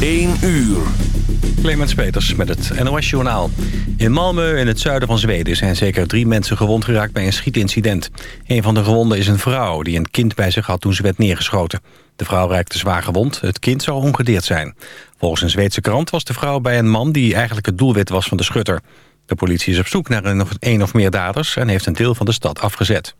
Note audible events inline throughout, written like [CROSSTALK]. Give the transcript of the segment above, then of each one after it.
1 uur. Clemens Peters met het NOS Journaal. In Malmö in het zuiden van Zweden zijn zeker drie mensen gewond geraakt bij een schietincident. Een van de gewonden is een vrouw die een kind bij zich had toen ze werd neergeschoten. De vrouw raakte zwaar gewond, het kind zou ongedeerd zijn. Volgens een Zweedse krant was de vrouw bij een man die eigenlijk het doelwit was van de schutter. De politie is op zoek naar een of meer daders en heeft een deel van de stad afgezet.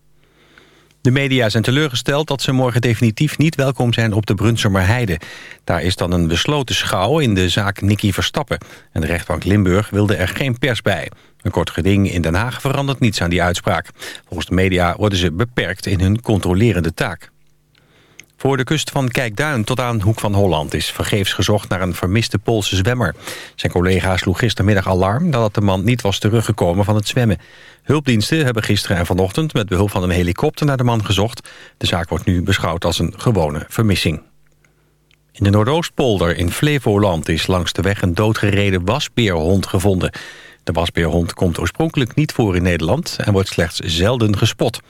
De media zijn teleurgesteld dat ze morgen definitief niet welkom zijn op de Brunsumer Heide. Daar is dan een besloten schouw in de zaak Nicky Verstappen. En de rechtbank Limburg wilde er geen pers bij. Een kort geding in Den Haag verandert niets aan die uitspraak. Volgens de media worden ze beperkt in hun controlerende taak. Voor de kust van Kijkduin tot aan Hoek van Holland is vergeefs gezocht naar een vermiste Poolse zwemmer. Zijn collega sloeg gistermiddag alarm dat de man niet was teruggekomen van het zwemmen. Hulpdiensten hebben gisteren en vanochtend met behulp van een helikopter naar de man gezocht. De zaak wordt nu beschouwd als een gewone vermissing. In de Noordoostpolder in Flevoland is langs de weg een doodgereden wasbeerhond gevonden. De wasbeerhond komt oorspronkelijk niet voor in Nederland en wordt slechts zelden gespot.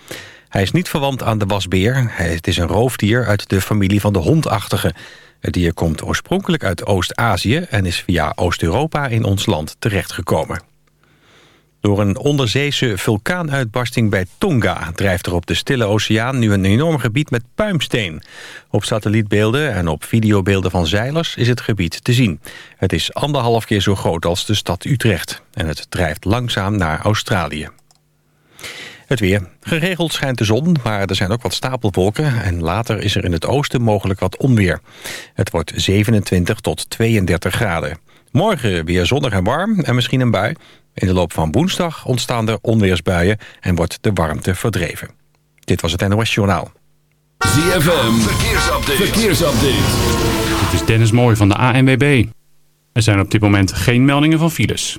Hij is niet verwant aan de wasbeer. Het is een roofdier uit de familie van de hondachtige. Het dier komt oorspronkelijk uit Oost-Azië... en is via Oost-Europa in ons land terechtgekomen. Door een onderzeese vulkaanuitbarsting bij Tonga... drijft er op de Stille Oceaan nu een enorm gebied met puimsteen. Op satellietbeelden en op videobeelden van zeilers is het gebied te zien. Het is anderhalf keer zo groot als de stad Utrecht. En het drijft langzaam naar Australië. Het weer. Geregeld schijnt de zon, maar er zijn ook wat stapelwolken... en later is er in het oosten mogelijk wat onweer. Het wordt 27 tot 32 graden. Morgen weer zonnig en warm en misschien een bui. In de loop van woensdag ontstaan er onweersbuien... en wordt de warmte verdreven. Dit was het NOS Journaal. ZFM, verkeersupdate. verkeersupdate. Dit is Dennis Mooij van de ANWB. Er zijn op dit moment geen meldingen van files.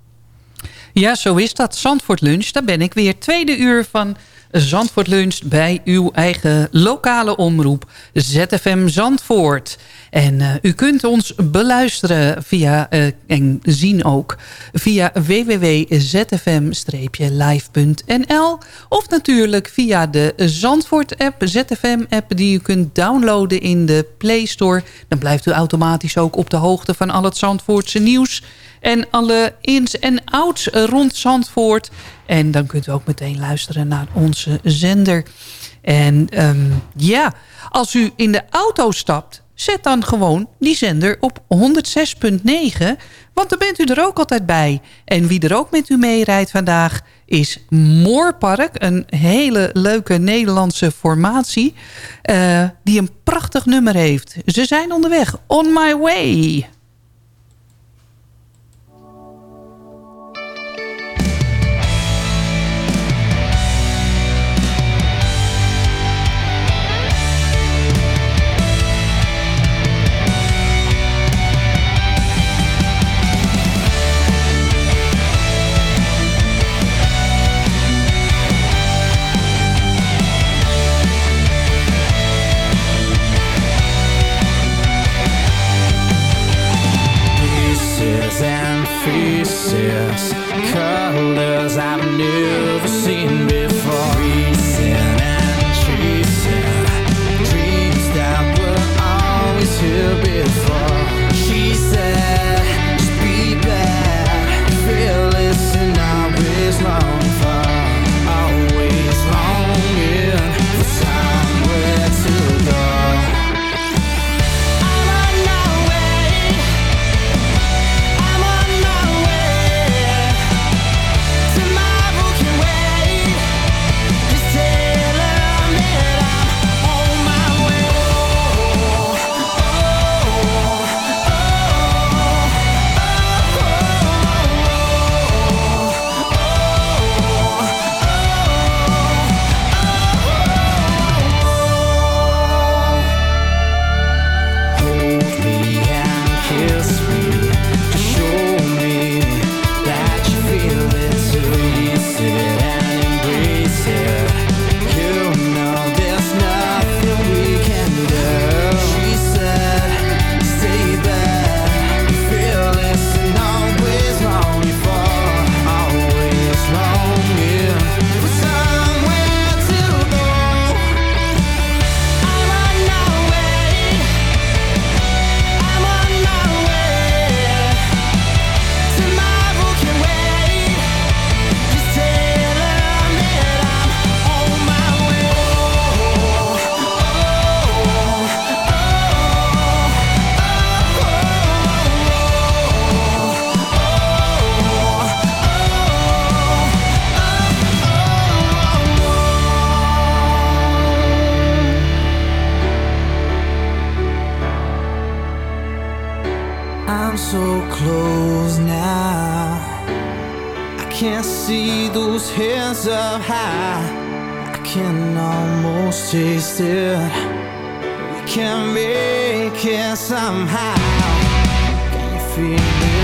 Ja, zo is dat. Zandvoort Lunch. Daar ben ik weer. Tweede uur van Zandvoort Lunch bij uw eigen lokale omroep ZFM Zandvoort. En eh, u kunt ons beluisteren via, eh, en zien ook, via www.zfm-live.nl of natuurlijk via de Zandvoort-app, ZFM-app die u kunt downloaden in de Play Store. Dan blijft u automatisch ook op de hoogte van al het Zandvoortse nieuws en alle ins en outs rond Zandvoort. En dan kunt u ook meteen luisteren naar onze zender. En ehm, ja, als u in de auto stapt, zet dan gewoon die zender op 106.9. Want dan bent u er ook altijd bij. En wie er ook met u meerijdt vandaag is Moorpark. Een hele leuke Nederlandse formatie. eh, die een prachtig nummer heeft. Ze zijn onderweg. On my way. See those hands up high. I can almost taste it. We can make it somehow. Can you feel it?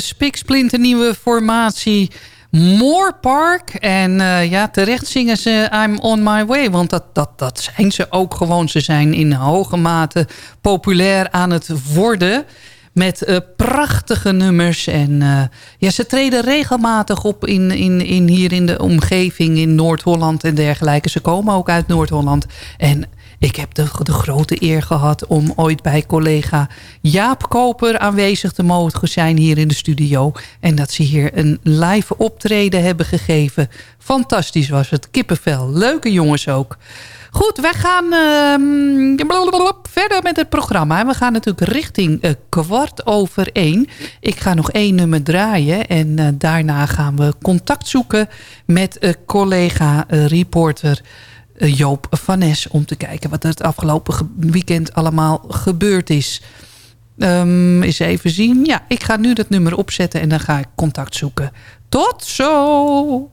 Spiksplinternieuwe formatie Moorpark. En eh, ja, terecht zingen ze I'm on my way. Want dat, dat, dat zijn ze ook gewoon. Ze zijn in hoge mate populair aan het worden. Met eh, prachtige nummers. En eh, ja, ze treden regelmatig op in, in, in hier in de omgeving. In Noord-Holland en dergelijke. Ze komen ook uit Noord-Holland. En ik heb de, grote eer gehad om ooit bij collega Jaap Koper aanwezig te mogen zijn hier in de studio. En dat ze hier een live optreden hebben gegeven. Fantastisch was het. Kippenvel. Leuke jongens ook. Goed, wij gaan ehm, verder met het programma. We gaan natuurlijk richting eh, kwart over één. Ik ga nog één nummer draaien. En eh, daarna gaan we contact zoeken met eh, collega reporter Joop van Nes... om te kijken wat er het afgelopen ge- weekend allemaal gebeurd is. Ehm eens even zien. Ja, ik ga nu dat nummer opzetten en dan ga ik contact zoeken. Tot zo!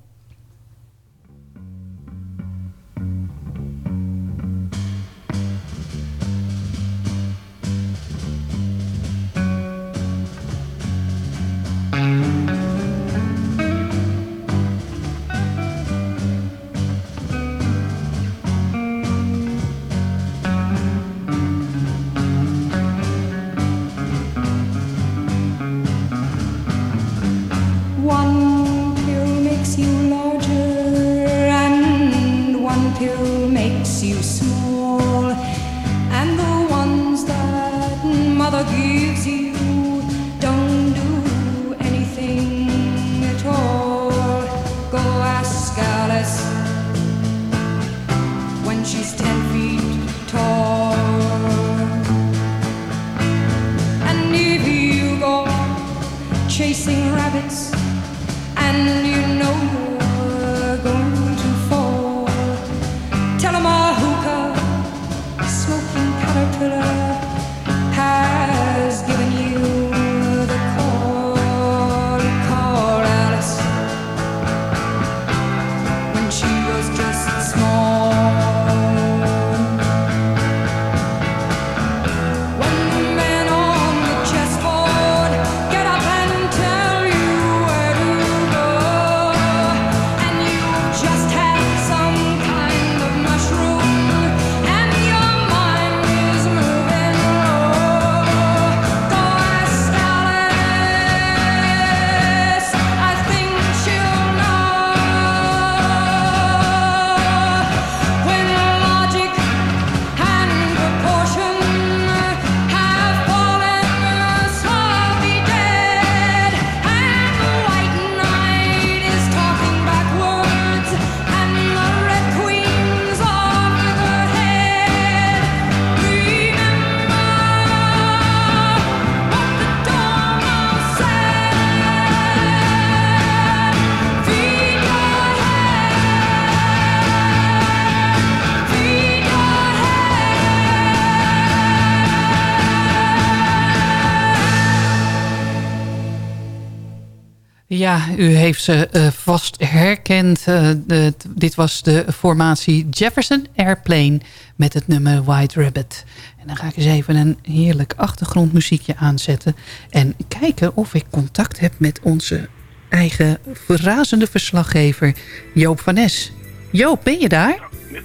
Ja, u heeft ze eh, vast herkend. Eh, de- dit was de formatie Jefferson Airplane met het nummer White Rabbit. En dan ga ik eens even een heerlijk achtergrondmuziekje aanzetten. En kijken of ik contact heb met onze eigen verrazende verslaggever Joop van Nes. Joop, ben je daar?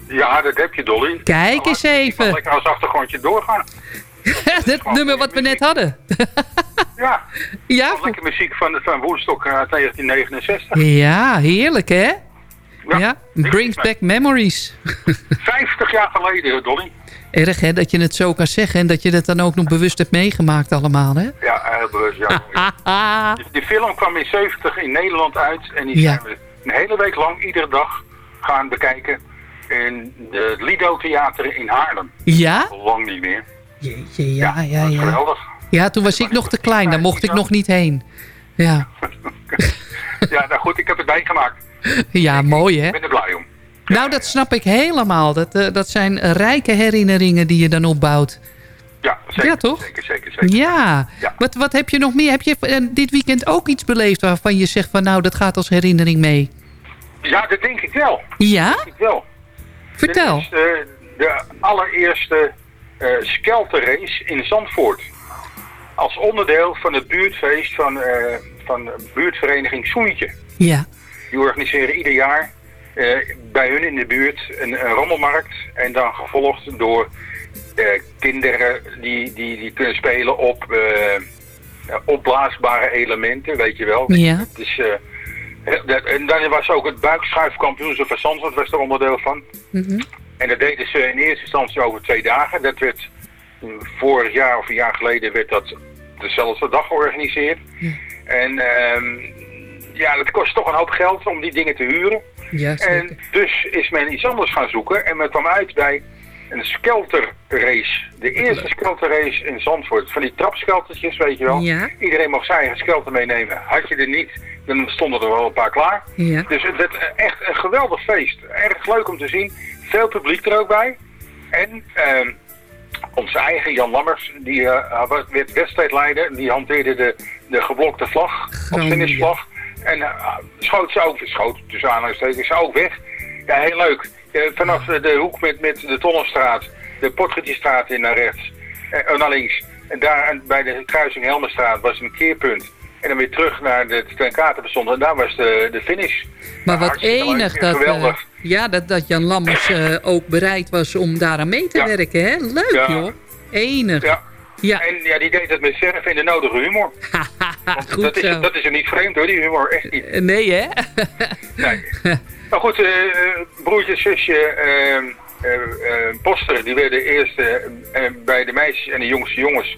Ja, dat heb je, Dolly. Kijk eens even. Lekker als achtergrondje doorgaan. [LAUGHS] het nummer wat we net hadden. [LAUGHS] Ja. Ja, Lekker muziek van, van Woodstock uit 1969. Ja, heerlijk hè? Ja, brings back memories. [LAUGHS] 50 jaar geleden, Dolly. Erg hè, dat je het zo kan zeggen en dat je het dan ook nog bewust hebt meegemaakt allemaal hè? Ja, heel bewust, ja. Die- Die film kwam in 70 in Nederland uit en die Ja. zijn we een hele week lang iedere dag gaan bekijken in het Lido Theater in Haarlem. Ja? Lang niet meer. Jeetje, ja, ja, ja. Geweldig. Ja, toen was ik nog te klein, daar mocht ik nog niet heen. Ja, [LAUGHS] Ja, nou goed, ik heb het bijgemaakt. [LAUGHS] ja mooi hè? Ik ben er blij om. Nou, dat snap ik helemaal. Dat, eh, dat zijn rijke herinneringen die je dan opbouwt. Ja, zeker. Ja, toch? Zeker, zeker, zeker. Ja. Wat, wat heb je nog meer? Heb je eh, dit weekend ook iets beleefd waarvan je zegt van nou, dat gaat als herinnering mee? Ja, dat denk ik wel. Ja? Dat denk ik wel. Vertel. Dit is eh, de allereerste eh skelterrace in Zandvoort. Als onderdeel van het buurtfeest van, eh, van de buurtvereniging Soentje. Ja. Die organiseren ieder jaar eh, bij hun in de buurt een, een rommelmarkt. En dan gevolgd door kinderen die, die, die kunnen spelen op opblaasbare elementen, weet je wel. Ja. Het is, en dan was ook het buikschuifkampioenschap van Zandvoort was er onderdeel van. Mhm. En dat deden ze in eerste instantie over twee dagen. Dat werd mm, vorig jaar of een jaar geleden werd dat dezelfde dag georganiseerd. En ehm, ja, dat kost toch een hoop geld om die dingen te huren. Ja, En dus is men iets anders gaan zoeken en men kwam uit bij een skelterrace. De eerste skelterrace in Zandvoort. Van die trapskeltertjes, weet je wel. Ja. Iedereen mocht zijn eigen skelter meenemen. Had je er niet, dan stonden er wel een paar klaar. Ja. Dus het werd echt een geweldig feest. Erg leuk om te zien. Veel publiek er ook bij. En ehm, onze eigen Jan Lammers, die eh, werd wedstrijdleider. Die hanteerde de, de geblokte vlag, Groningen. finishvlag. En eh, schoot ze ook, schoot tussen aanhalingstekens, ze ook weg. Ja, heel leuk. Eh, vanaf de hoek met, met de Tonnenstraat, de Portretiestraat in naar rechts, eh, naar links. En daar bij de kruising Helmenstraat was een keerpunt. En dan weer terug naar de Ten Katerbestand. En daar was de, de finish. Maar wat enig en dat, eh, ja, dat, dat Jan Lammers eh, ook bereid was om daaraan mee te werken. Hè? Leuk Ja. joh. Enig. Ja. Ja. En ja, die deed het met verf en de nodige humor. [LAUGHS] Goed dat, is, dat is er niet vreemd hoor, die humor. Echt niet. Eh, Nee hè? Nee. [LAUGHS] Maar goed, broertje, zusje, eh, eh, eh, Poster, die werden eerste eh, bij de meisjes en de jongste jongens.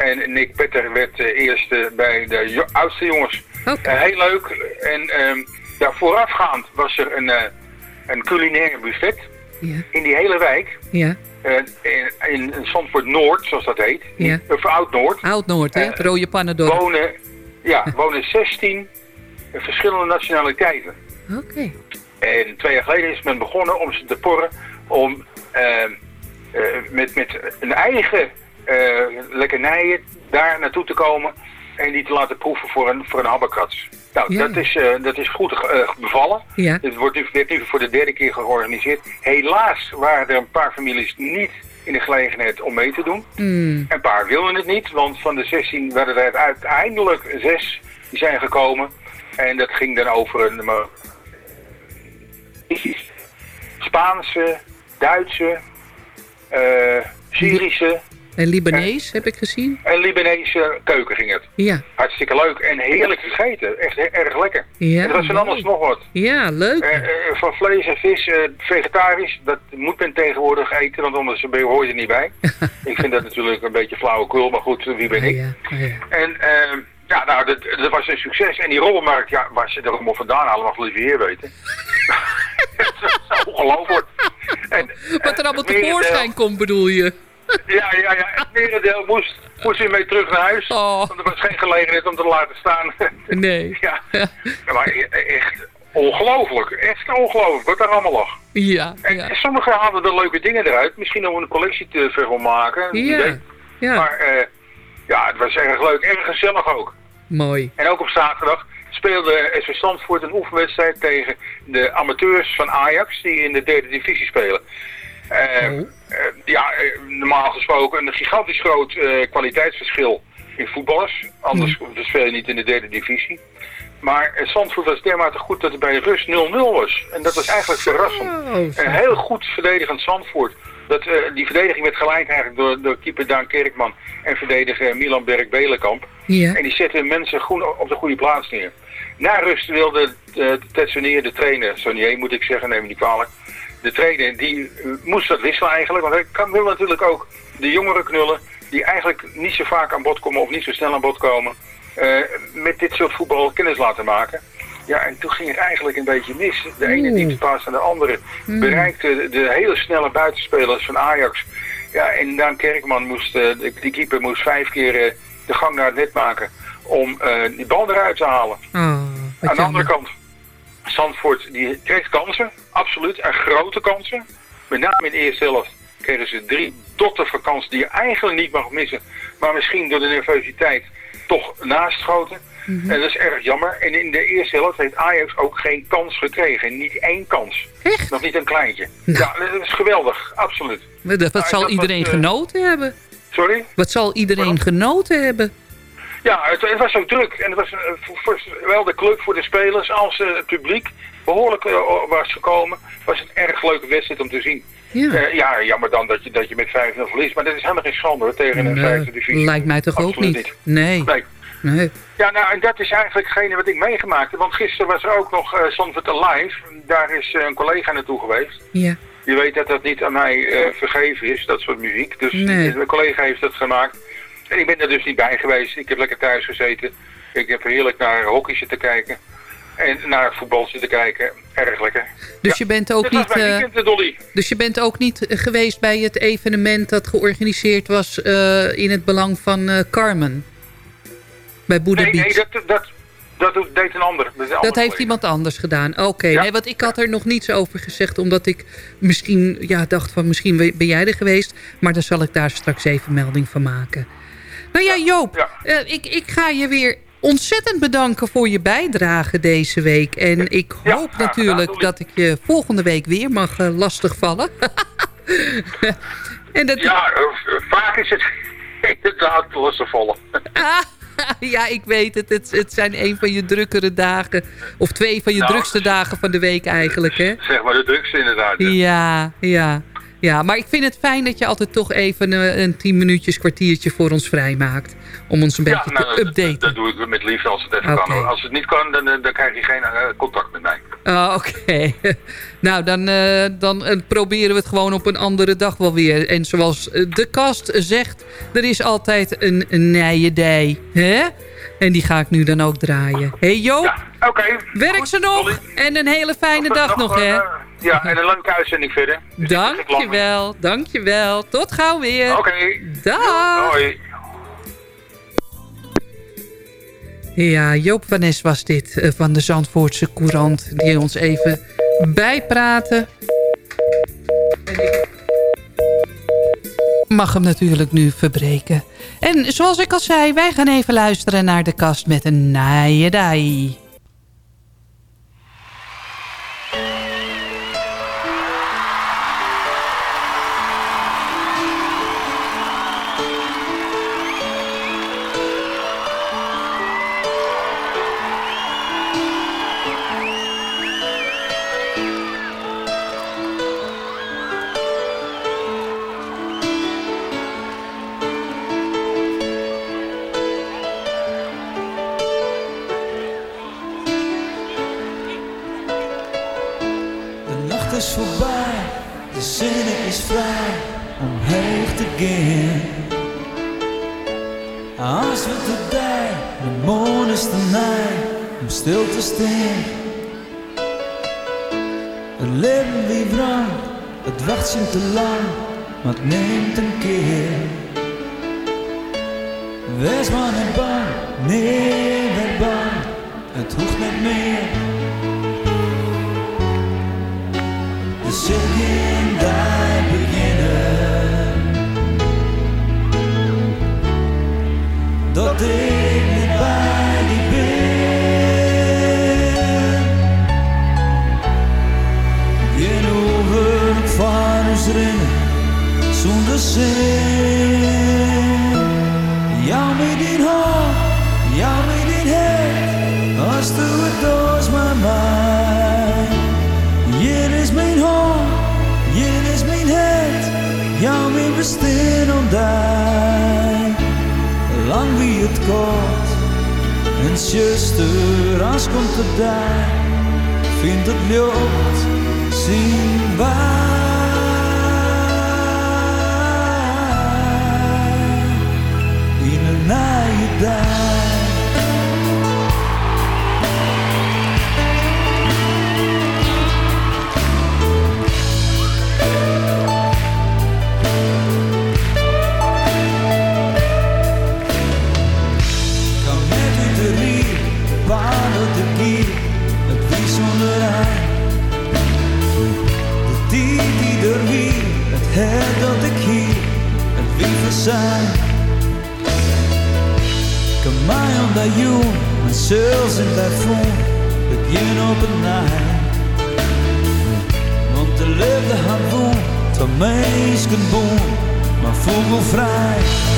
En Nick Petter werd eh, eerste bij de oudste jongens. Eh, heel leuk. En ehm daar voorafgaand was er een, eh, een culinair buffet Ja. in die hele wijk. Ja. In, in Zandvoort Noord, zoals dat heet. Ja. Of Oud-Noord. Oud-Noord hè? Het rode pannendorp. Wonen, ja, [LAUGHS] wonen 16 verschillende nationaliteiten. Oké. En twee jaar geleden is men begonnen om ze te porren om eh, eh, met, met een eigen lekkernijen daar naartoe te komen en die te laten proeven voor een, voor een habbekrats. Nou, Ja. dat, is, eh, dat is goed eh, bevallen. Ja. Het wordt nu, werd nu voor de derde keer georganiseerd. Helaas waren er een paar families niet in de gelegenheid om mee te doen. Hmm. Een paar wilden het niet, want van de 16 werden er uiteindelijk zes die zijn gekomen. En dat ging dan over een eh, Spaanse, Duitse, eh, Syrische En Libanees heb ik gezien. en Libanese keuken ging het. Ja. Hartstikke leuk en heerlijk gegeten. Echt erg lekker. Ja, en er was van alles nog wat. Ja, leuk. Eh, eh, van vlees en vis, eh, vegetarisch, dat moet men tegenwoordig eten, want anders hoor je er niet bij. [LAUGHS] ik vind dat natuurlijk een beetje flauwekul, maar goed, wie ben ik? En eh, ja, nou, dat, dat was een succes. En die rollenmarkt, ja, waar ze er allemaal vandaan halen, mag liever heer weten. [LAUGHS] [LAUGHS] dat is ongelooflijk. En, Wat er allemaal tevoorschijn komt bedoel je? Ja, ja, ja. Het merendeel moest, moest weer mee terug naar huis. Want er was geen gelegenheid om te laten staan. Nee. ja. [LAUGHS] ja, maar e- echt ongelooflijk. Echt ongelooflijk wat daar allemaal lag. Ja. En sommigen haalden er leuke dingen eruit. Misschien om een collectie te ver maken. wie Ja. Ja. Maar eh, ja, het was erg leuk. Erg gezellig ook. Mooi. En ook op zaterdag. speelde SV Zandvoort een oefenwedstrijd tegen de amateurs van Ajax die in de derde divisie spelen. Eh, eh, ja, eh, normaal gesproken een gigantisch groot kwaliteitsverschil in voetballers. Anders speel je niet in de derde divisie. Maar Zandvoort was dermate goed dat het bij de rust 0-0 was. En dat was eigenlijk verrassend. Een heel goed verdedigend Zandvoort. Dat, die verdediging werd gelijk eigenlijk door, door keeper Daan Kerkman en verdediger Milan Berg-Belenkamp. Ja. En die zetten mensen goed op de goede plaats neer. Na rust wilde Ted Sonier, de trainer, Sonier moet ik zeggen, neem me niet kwalijk. De trainer, die eh, moest dat wisselen eigenlijk. Want hij kan, wil natuurlijk ook de jongeren knullen, die eigenlijk niet zo vaak aan bod komen of niet zo snel aan bod komen. eh, met dit soort voetbal kennis laten maken. Ja, en toen ging het eigenlijk een beetje mis. De ene dieptepaas aan de andere Hmm. bereikte de, hele snelle buitenspelers van Ajax. Ja, en Daan Kerkman moest, eh, de, die keeper moest vijf keer de gang naar het net maken om die bal eruit te halen. Oh, Aan de andere kant, Zandvoort die kreeg kansen, absoluut, en grote kansen. Met name in de eerste helft kregen ze drie kansen die je eigenlijk niet mag missen. Maar misschien door de nervositeit toch nastschoten. Mhm. En dat is erg jammer. En in de eerste helft heeft Ajax ook geen kans gekregen. Niet één kans. Echt? Nog niet een kleintje. Ja, dat is geweldig. Absoluut. Wat, wat Nou, zal iedereen eh, genoten hebben? Sorry? Wat zal iedereen genoten hebben? Ja, het, het was ook druk. En het was eh, voor, voor zowel de club voor de spelers als eh, het publiek behoorlijk eh, was gekomen. Het was een erg leuke wedstrijd om te zien. Ja. Ja, jammer dan dat je, dat je met 5-0 verliest. Maar dat is helemaal geen schande tegen een Nee, vijfde divisie. lijkt mij toch ook niet? Nee. Nee. nee. Ja, nou, en dat is eigenlijk hetgene wat ik meegemaakt heb. Want gisteren was er ook nog uh, Zandvoort Alive. Daar is een collega naartoe geweest. Ja. Je weet dat dat niet aan mij vergeven is, dat soort muziek. Dus Nee. mijn collega heeft dat gemaakt. En ik ben er dus niet bij geweest. Ik heb lekker thuis gezeten. Ik heb heerlijk naar hockey zitten kijken. En naar voetbal zitten kijken. Erg lekker. Dus je bent ook niet... eh, weekend, eh, dus je bent ook niet eh, geweest bij het evenement dat georganiseerd was in het belang van Carmen? Bij Buddha Nee, Beach. nee, dat, dat, dat deed een ander. Dat, heeft iemand anders gedaan. Oké, Ja. nee, want ik had er nog niets over gezegd... omdat ik misschien ja, dacht van misschien ben jij er geweest... maar dan zal ik daar straks even melding van maken. Nou ja, Joop, eh, ik, ik ga je weer ontzettend bedanken voor je bijdrage deze week. En ik hoop natuurlijk dat ik je volgende week weer mag eh, lastigvallen. [LAUGHS] en dat Ja, eh, vaak is het [LAUGHS] inderdaad lastigvallen. Ah, [LAUGHS] ja, ik weet het. het. Het zijn een van je drukkere dagen. Of twee van je Nou, drukste dagen van de week eigenlijk, hè? Zeg maar de drukste inderdaad. Ja, ja. Ja, maar ik vind het fijn dat je altijd toch even een, een tien minuutjes, kwartiertje voor ons vrijmaakt. Om ons een Ja, beetje nou, te dat, updaten. dat doe ik met liefde als het even kan. Als het niet kan, dan, eh, dan krijg je geen eh, contact met mij. Ah, Oké. [LAUGHS] nou, dan, eh, dan eh, proberen we het gewoon op een andere dag wel weer. En zoals eh, de kast zegt, er is altijd een, een nijedij. Hè? En die ga ik nu dan ook draaien. hey Joop, Oké. werk ze nog. En een hele fijne dag nog, hè? Ja, en een leuke uitzending verder. Dankjewel, dankjewel. Tot gauw weer. Oké. Dag. Hoi. Ja, Joop van Nes was dit eh, van de Zandvoortse Courant. Die ons even bijpraten. Mag hem natuurlijk nu verbreken. En zoals ik al zei, wij gaan even luisteren naar de kast met een naaiedai. stil ontdijk. Lang wie het kort en zuster, als komt het daar, vindt het lucht zien waar. In een naaie dag. zijn. mij da yun, mijn sales daarvoor typhoon, begin op een night. Want de liefde gaat doen, mij is kunt doen, maar voel vrij.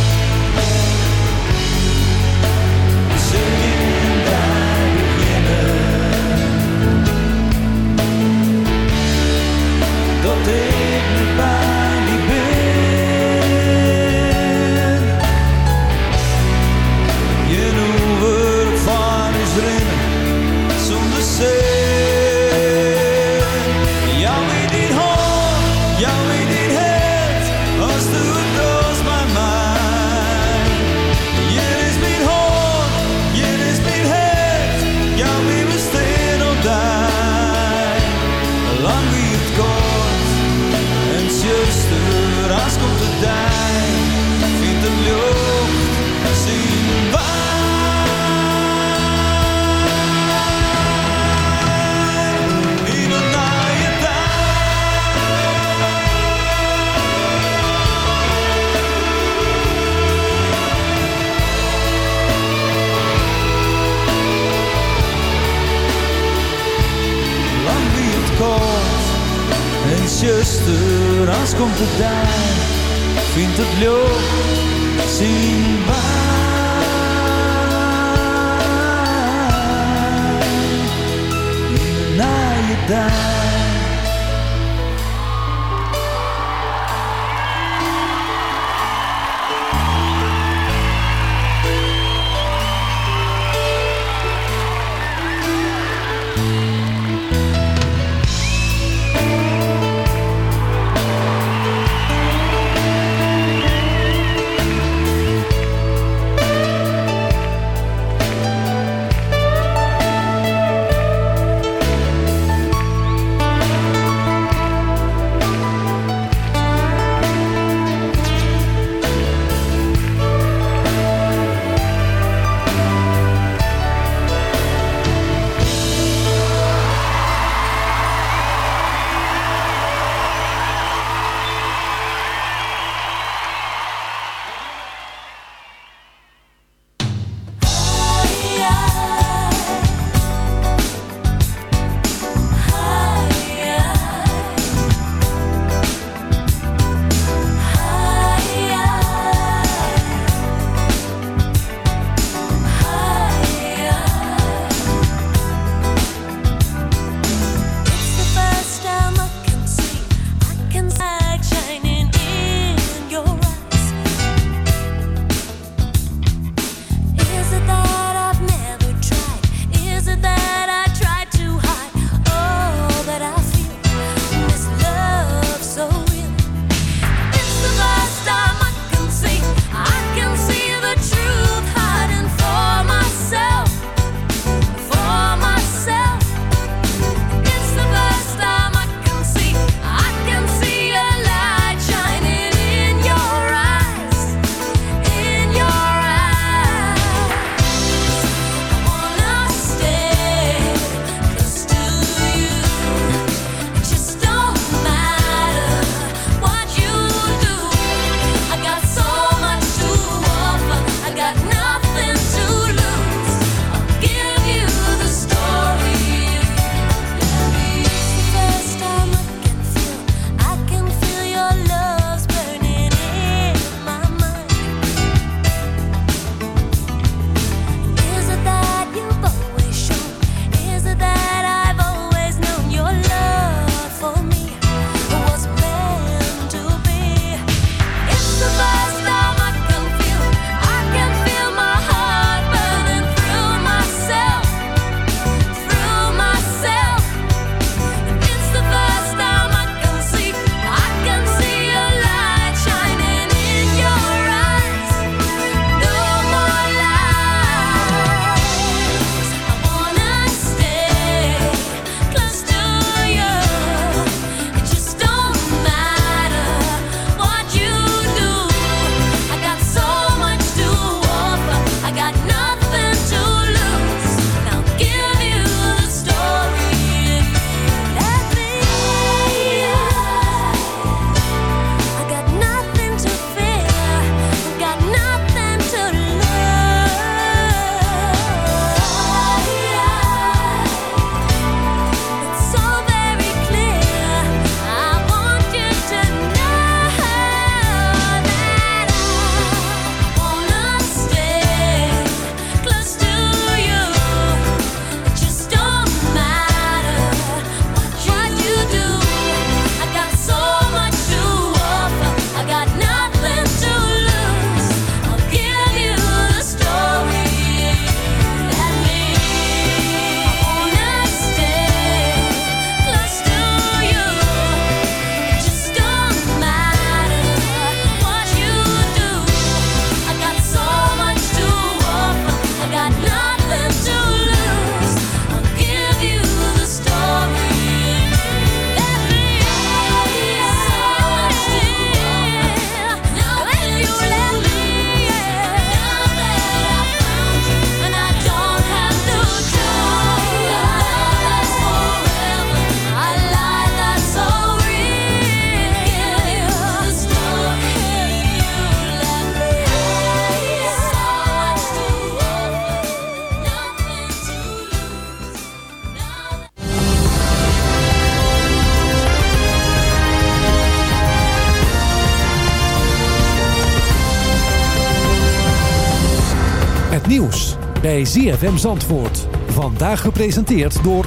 Bij ZFM Zandvoort. Vandaag gepresenteerd door...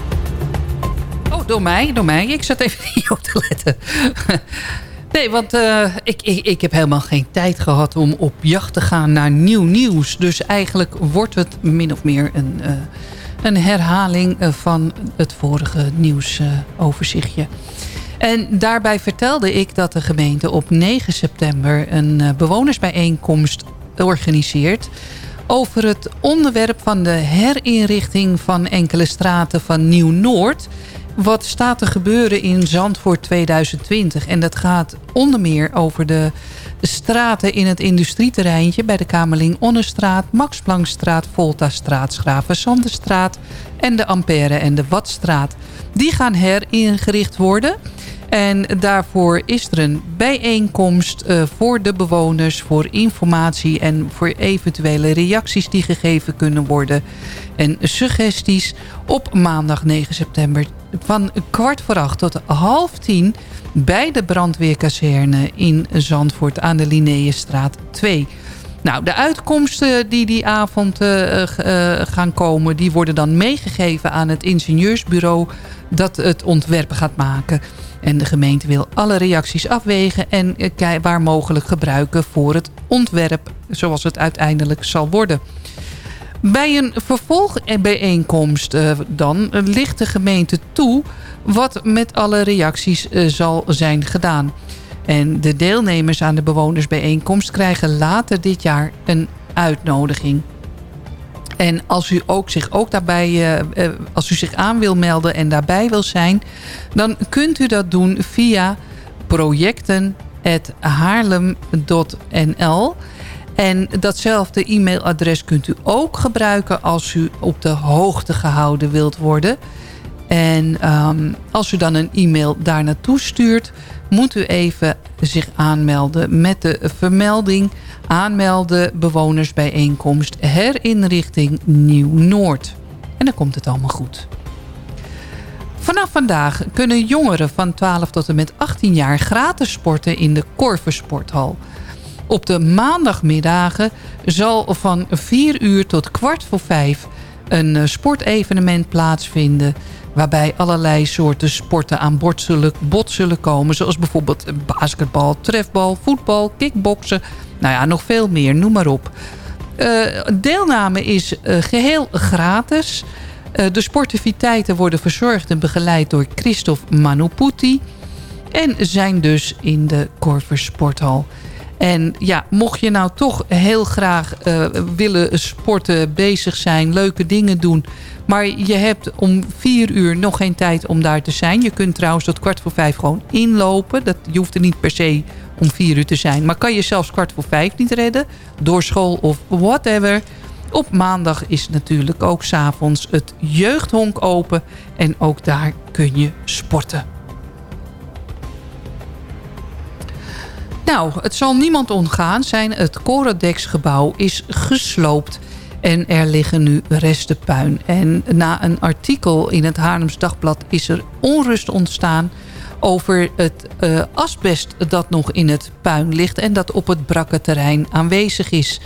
Oh, door mij, door mij. Ik zat even [LAUGHS] niet op te letten. [LAUGHS] Nee, want eh, ik, ik, ik heb helemaal geen tijd gehad om op jacht te gaan naar nieuw nieuws. Dus eigenlijk wordt het min of meer een, eh, een herhaling eh, van het vorige nieuwsoverzichtje. En daarbij vertelde ik dat de gemeente op 9 september een bewonersbijeenkomst organiseert over het onderwerp van de herinrichting van enkele straten van Nieuw-Noord. Wat staat te gebeuren in Zandvoort 2020? En dat gaat onder meer over de straten in het industrieterreintje... bij de Kamerling Onnestraat, Max Planckstraat, Voltastraat, Schraven-Sanderstraat... en de Ampère en de Watstraat. Die gaan heringericht worden... En daarvoor is er een bijeenkomst uh, voor de bewoners... voor informatie en voor eventuele reacties die gegeven kunnen worden. En suggesties op maandag 9 september van kwart voor acht tot half tien... bij de brandweerkazerne in Zandvoort aan de Linnaeusstraat 2... Nou, de uitkomsten die die avond uh, uh, gaan komen... die worden dan meegegeven aan het ingenieursbureau... dat het ontwerp gaat maken. En de gemeente wil alle reacties afwegen... en waar mogelijk gebruiken voor het ontwerp... zoals het uiteindelijk zal worden. Bij een vervolgbijeenkomst uh, dan ligt de gemeente toe... wat met alle reacties zal zijn gedaan... En de deelnemers aan de bewonersbijeenkomst krijgen later dit jaar een uitnodiging. En als u ook zich ook daarbij, uh, als u zich aan wil melden en daarbij wil zijn, dan kunt u dat doen via projecten.haarlem.nl. En datzelfde e-mailadres kunt u ook gebruiken als u op de hoogte gehouden wilt worden. En um, als u dan een e-mail daar naartoe stuurt moet u even zich aanmelden met de vermelding... aanmelden bewonersbijeenkomst herinrichting Nieuw-Noord. En dan komt het allemaal goed. Vanaf vandaag kunnen jongeren van 12 tot en met 18 jaar gratis sporten in de Korversporthal. Op de maandagmiddagen zal van 4 uur tot kwart voor 5 een sportevenement plaatsvinden waarbij allerlei soorten sporten aan bod zullen, zullen komen. Zoals bijvoorbeeld basketbal, trefbal, voetbal, kickboksen. Nou ja, nog veel meer, noem maar op. Uh, deelname is uh, geheel gratis. Uh, de sportiviteiten worden verzorgd en begeleid door Christophe Manuputi. En zijn dus in de Corver Sporthal. En ja, mocht je nou toch heel graag willen sporten, bezig zijn, leuke dingen doen... maar je hebt om vier uur nog geen tijd om daar te zijn. Je kunt trouwens tot kwart voor vijf gewoon inlopen. Dat, je hoeft er niet per se om vier uur te zijn. Maar kan je zelfs kwart voor vijf niet redden, door school of whatever... Op maandag is natuurlijk ook s'avonds het jeugdhonk open. En ook daar kun je sporten. Nou, het zal niemand ontgaan zijn. Het Corodex-gebouw is gesloopt. En er liggen nu resten puin. En na een artikel in het Haarlems Dagblad is er onrust ontstaan over het uh, asbest dat nog in het puin ligt... en dat op het brakke terrein aanwezig is.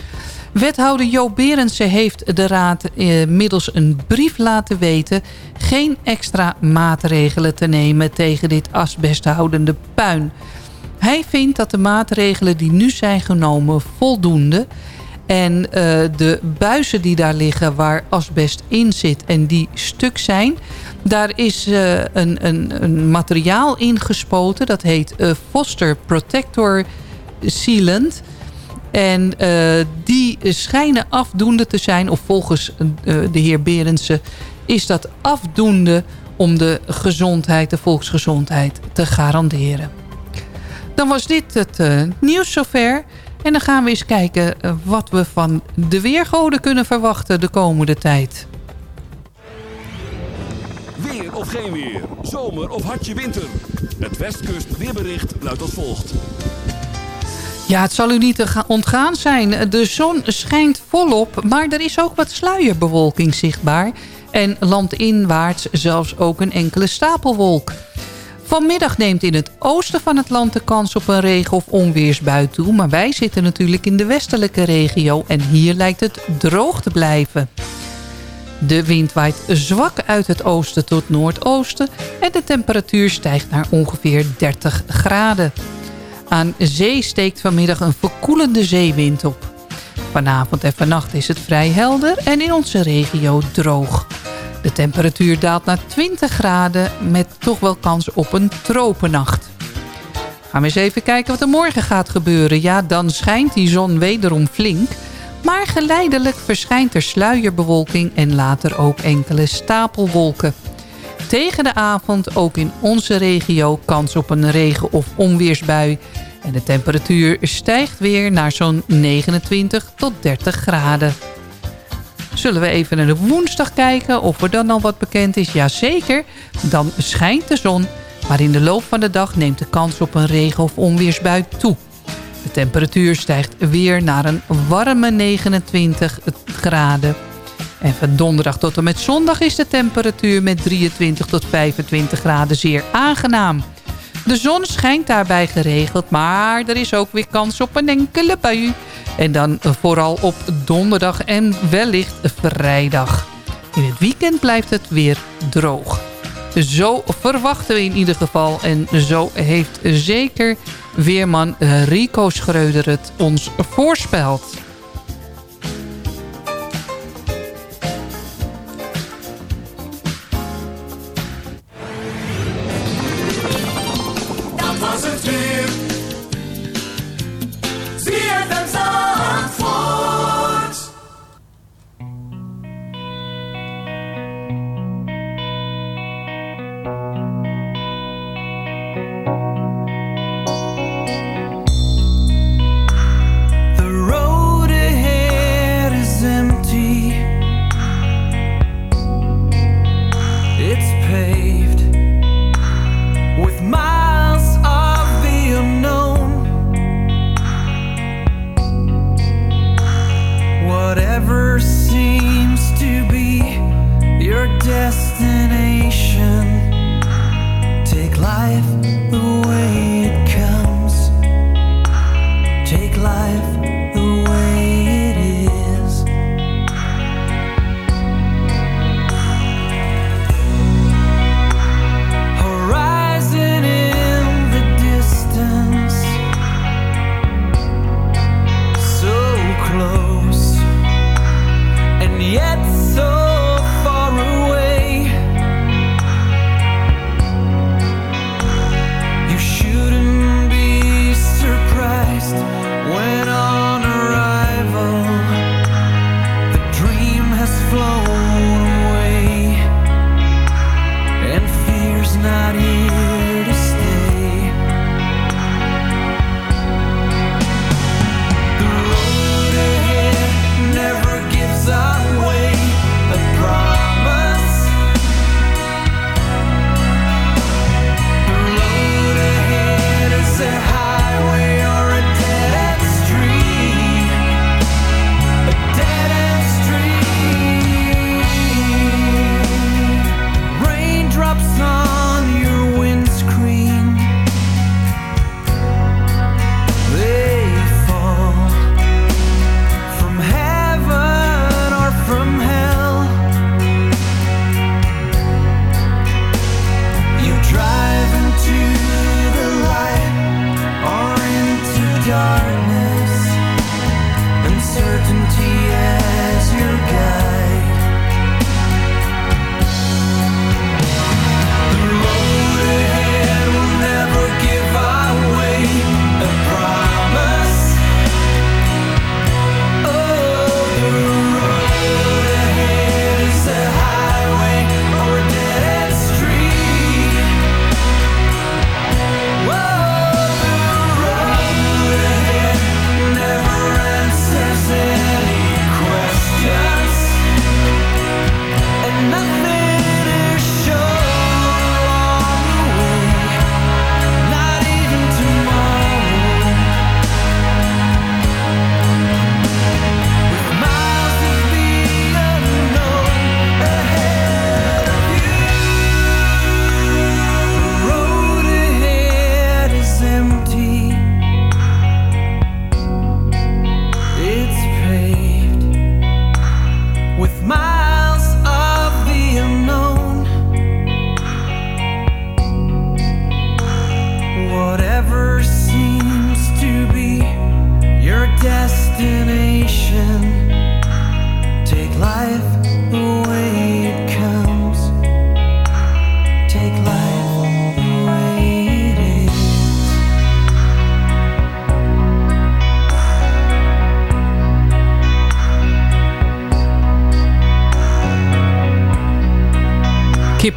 Wethouder Joop Berendsen heeft de raad eh, middels een brief laten weten... geen extra maatregelen te nemen tegen dit asbesthoudende puin... Hij vindt dat de maatregelen die nu zijn genomen voldoende... En uh, de buizen die daar liggen waar asbest in zit en die stuk zijn... daar is uh, een, een, een, materiaal ingespoten. Dat heet uh, Foster Protector Sealant. En die schijnen afdoende te zijn... of volgens de heer Berendsen is dat afdoende... om de gezondheid, de volksgezondheid te garanderen. Dan was dit het nieuws zover. En dan gaan we eens kijken uh, wat we van de weergoden kunnen verwachten de komende tijd. Weer of geen weer. Zomer of hartje winter. Het Westkust weerbericht luidt als volgt. Ja, het zal u niet ontgaan zijn. De zon schijnt volop, maar er is ook wat sluierbewolking zichtbaar. En landinwaarts zelfs ook een enkele stapelwolk. Vanmiddag neemt in het oosten van het land de kans op een regen- of onweersbui toe. Maar wij zitten natuurlijk in de westelijke regio en hier lijkt het droog te blijven. De wind waait zwak uit het oosten tot noordoosten en de temperatuur stijgt naar ongeveer 30 graden. Aan zee steekt vanmiddag een verkoelende zeewind op. Vanavond en vannacht is het vrij helder en in onze regio droog. De temperatuur daalt naar 20 graden met toch wel kans op een tropennacht. Gaan we eens even kijken wat er morgen gaat gebeuren. Ja, dan schijnt die zon wederom flink. Maar geleidelijk verschijnt er sluierbewolking en later ook enkele stapelwolken. Tegen de avond ook in onze regio kans op een regen- of onweersbui. En de temperatuur stijgt weer naar zo'n 29 tot 30 graden. Zullen we even naar de woensdag kijken of er dan al wat bekend is? Jazeker, dan schijnt de zon. Maar in de loop van de dag neemt de kans op een regen- of onweersbui toe. De temperatuur stijgt weer naar een warme 29 graden. En van donderdag tot en met zondag is de temperatuur met 23 tot 25 graden zeer aangenaam. De zon schijnt daarbij geregeld, maar er is ook weer kans op een enkele bui. En dan vooral op donderdag en wellicht vrijdag. In het weekend blijft het weer droog. Zo verwachten we in ieder geval. En zo heeft zeker weerman Rico Schreuder het ons voorspeld.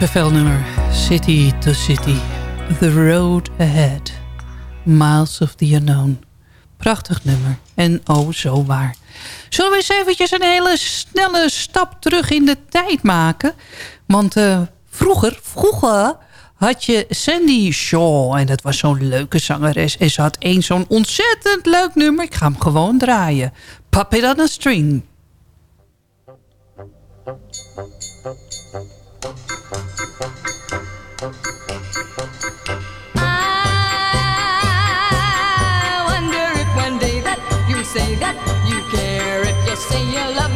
Kippenvelnummer. City to City. The Road Ahead. Miles of the Unknown. Prachtig nummer. En oh, zo waar. Zullen we eens eventjes een hele snelle stap terug in de tijd maken? Want eh, vroeger, vroeger had je Sandy Shaw. En dat was zo'n leuke zangeres. En ze had één zo'n ontzettend leuk nummer. Ik ga hem gewoon draaien. Puppet on a String. Say love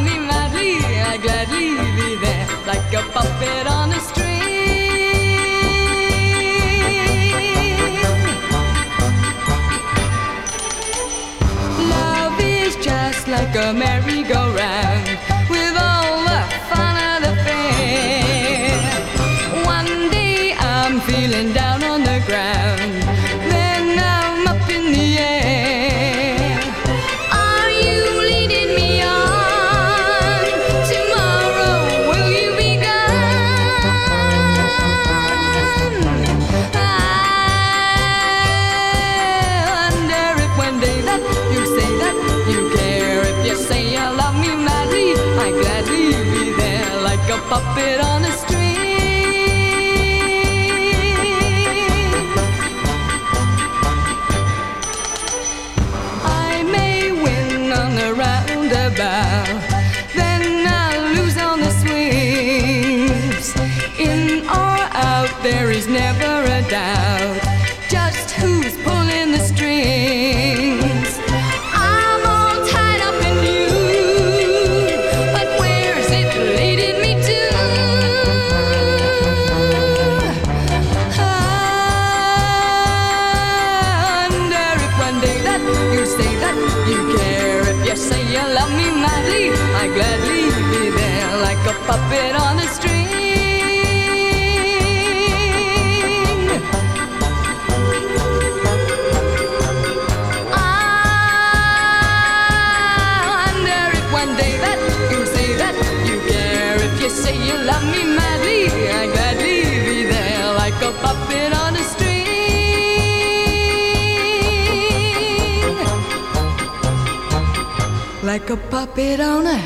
Like a puppet on a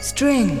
string.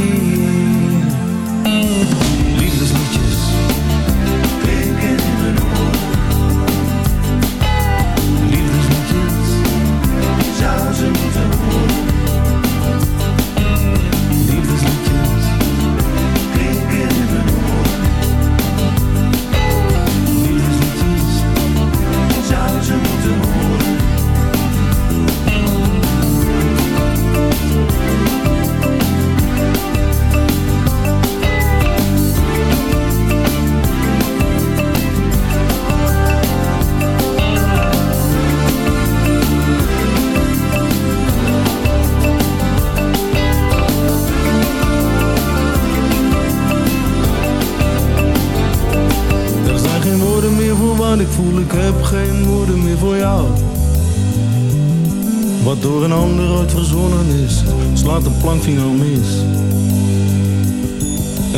Ander ooit verzonnen is, slaat de plank finaal mis.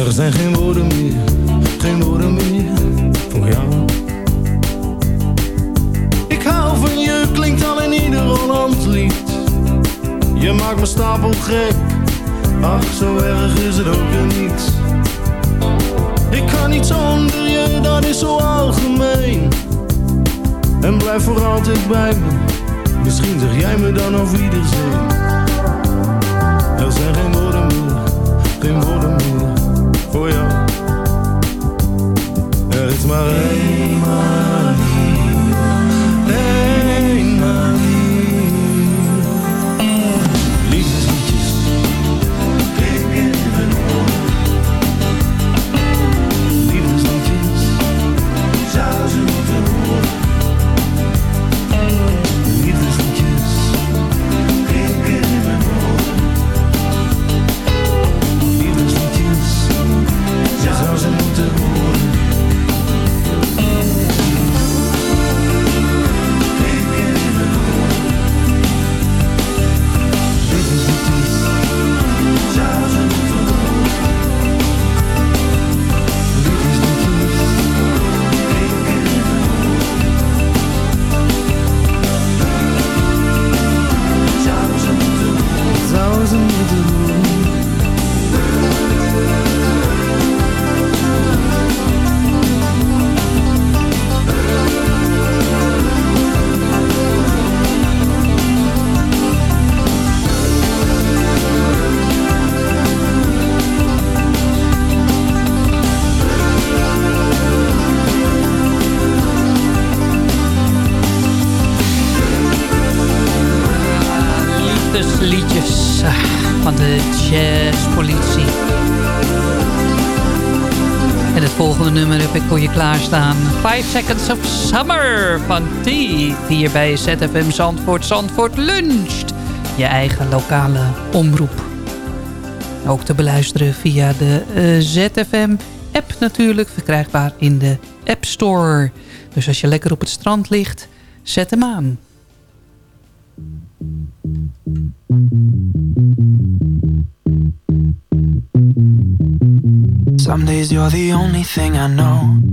Er zijn geen woorden meer, geen woorden meer voor jou. Ik hou van je, klinkt al in ieder Holland lied. Je maakt me stapel gek, ach zo erg is het ook weer niet. Ik kan niet zonder je, dat is zo algemeen. En blijf voor altijd bij me, misschien zeg jij me dan auf Wiedersehen. Er geen woorden meer voor jou. Er is maar één manier, 5 Seconds of Summer van T. Hier bij ZFM Zandvoort. Zandvoort luncht. Je eigen lokale omroep. Ook te beluisteren via de eh, ZFM-app natuurlijk. Verkrijgbaar in de App Store. Dus als je lekker op het strand ligt, zet hem aan. Some days you're the only thing I know.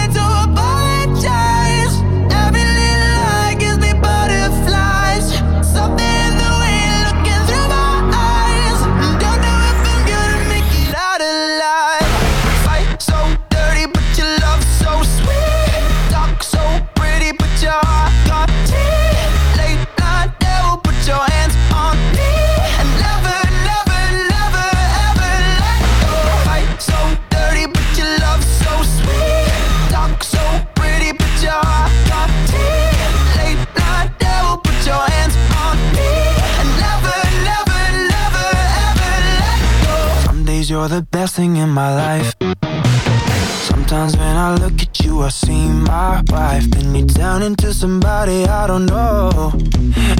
Into somebody I don't know.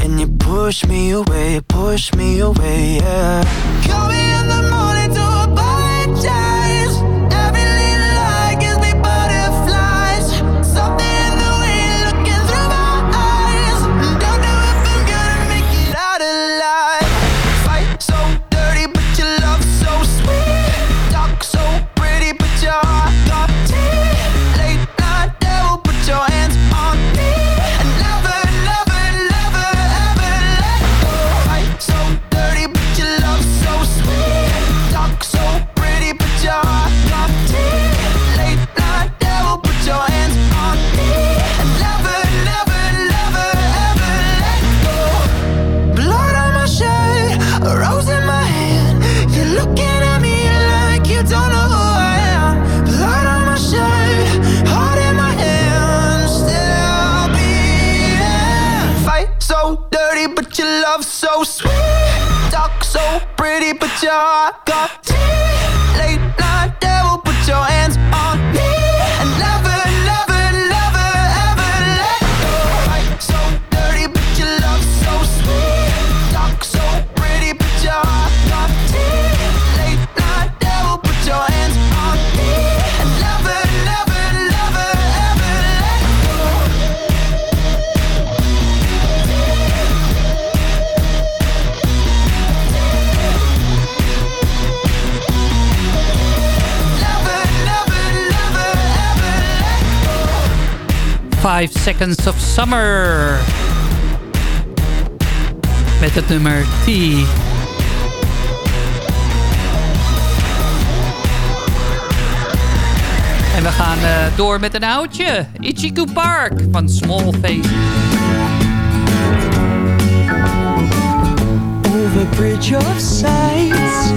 And you push me away, push me away, yeah. Call me in the dark. 5 Seconds of Summer. Met het nummer T. En we gaan uh, door met een oudje. Ichiku Park van Small Face. Over bridge of sights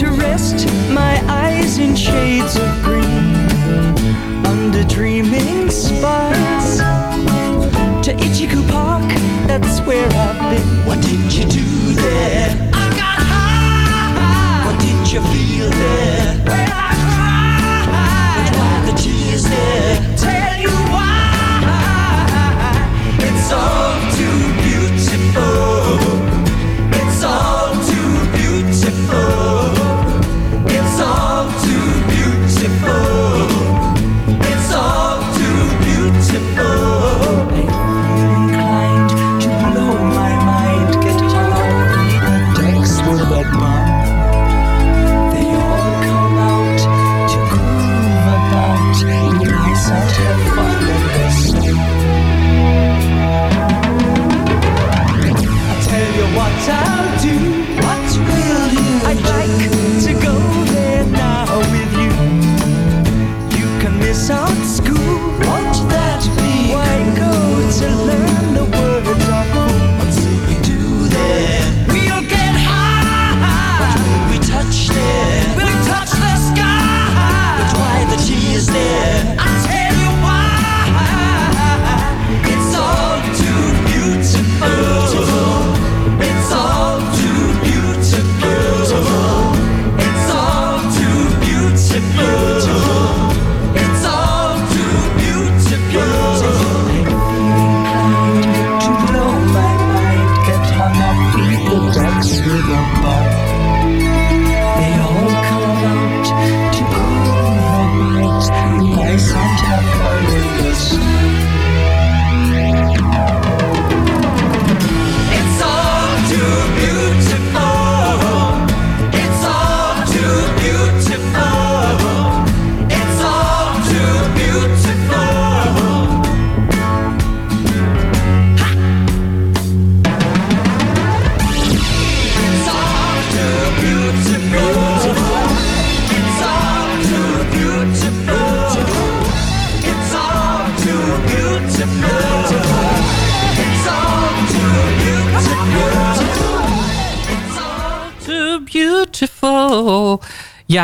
To rest my eyes in shades of green dreaming spots to Ichiku Park that's where I've been. What did you do there? I got high. What did you feel there? Well I cried. But why the tears there? Tell you why. It's all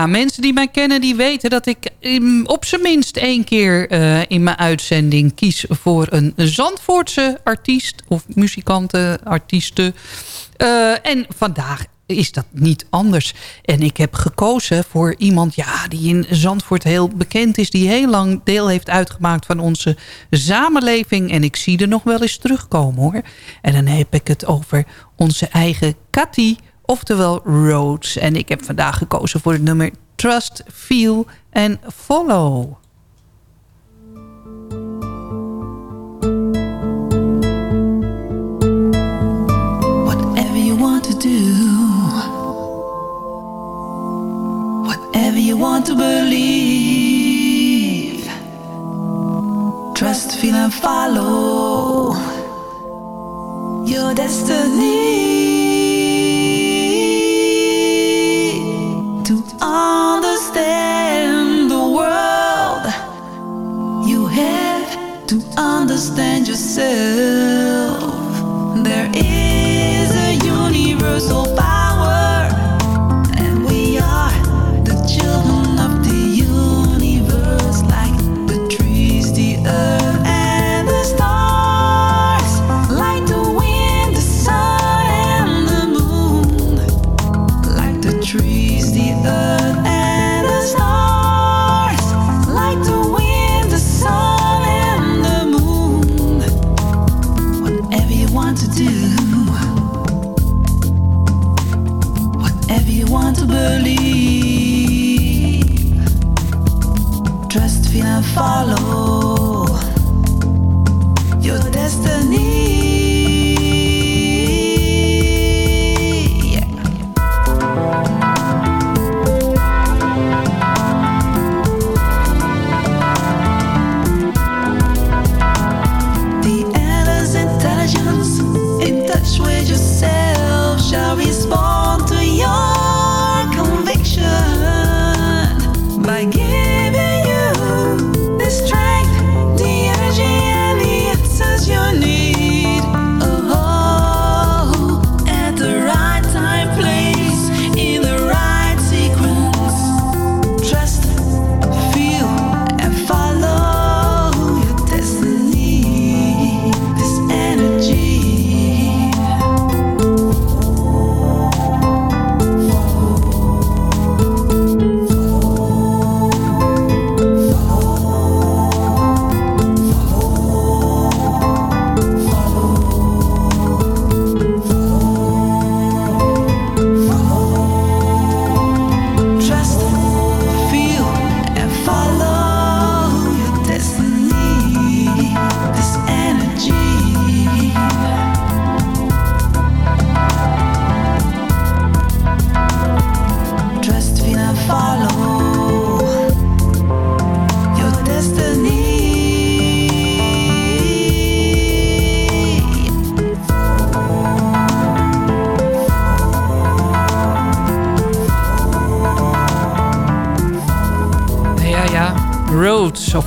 Mensen die mij kennen, die weten dat ik op zijn minst één keer eh, in mijn uitzending kies voor een Zandvoortse artiest of muzikanten, artiesten. Eh, en vandaag is dat niet anders. En ik heb gekozen voor iemand ja, die in Zandvoort heel bekend is... die heel lang deel heeft uitgemaakt van onze samenleving. En ik zie er nog wel eens terugkomen, hoor. En dan heb ik het over onze eigen Cathy, oftewel Rhodes. En ik heb vandaag gekozen voor het nummer Trust, Feel and Follow. Whatever you want to do, whatever you want to believe, trust, feel, and follow your destiny. Understand yourself.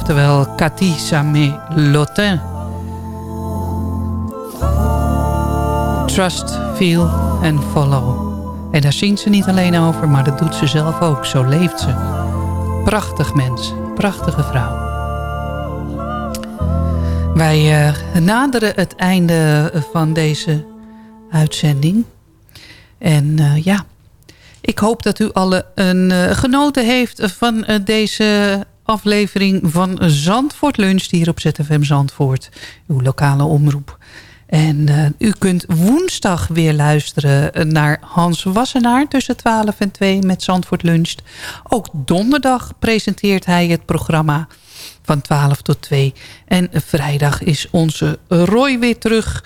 Oftewel Cathy Samé Lotin. Trust, feel and follow. En daar zingt ze niet alleen over, maar dat doet ze zelf ook. Zo leeft ze. Prachtig mens, prachtige vrouw. Wij eh, naderen het einde van deze uitzending. En eh, ja, ik hoop dat u alle een, eh, genoten heeft van deze aflevering van Zandvoort Lunch hier op ZFM Zandvoort. Uw lokale omroep. En eh, u kunt woensdag weer luisteren naar Hans Wassenaar tussen 12 en 2 met Zandvoort Lunch. Ook donderdag presenteert hij het programma van 12 tot 2. En vrijdag is onze Roy weer terug.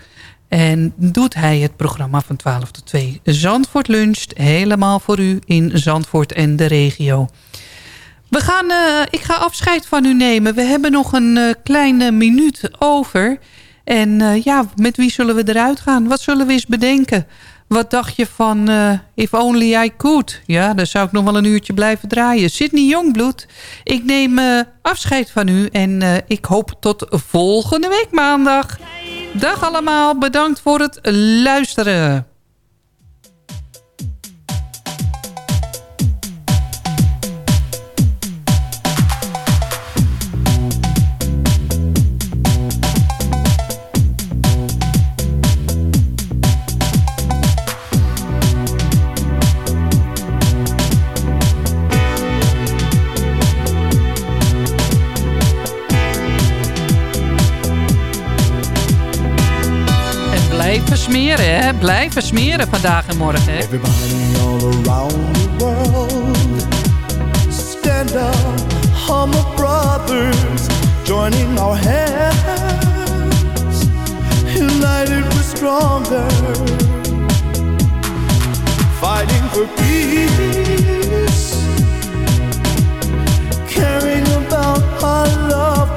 En doet hij het programma van 12 tot 2. Zandvoort luncht helemaal voor u in Zandvoort en de regio. We gaan, eh, ik ga afscheid van u nemen. We hebben nog een eh, kleine minuut over. En eh, ja, met wie zullen we eruit gaan? Wat zullen we eens bedenken? Wat dacht je van If Only I Could? Ja, daar zou ik nog wel een uurtje blijven draaien. Sydney Jongbloed, ik neem afscheid van u. En ik hoop tot volgende week maandag. Dag allemaal, bedankt voor het luisteren. Smeren, hè? Blijven smeren vandaag en morgen, hè? Everybody all around the world, stand up, humble brothers, joining our hands, united we're stronger, fighting for peace, caring about our ones.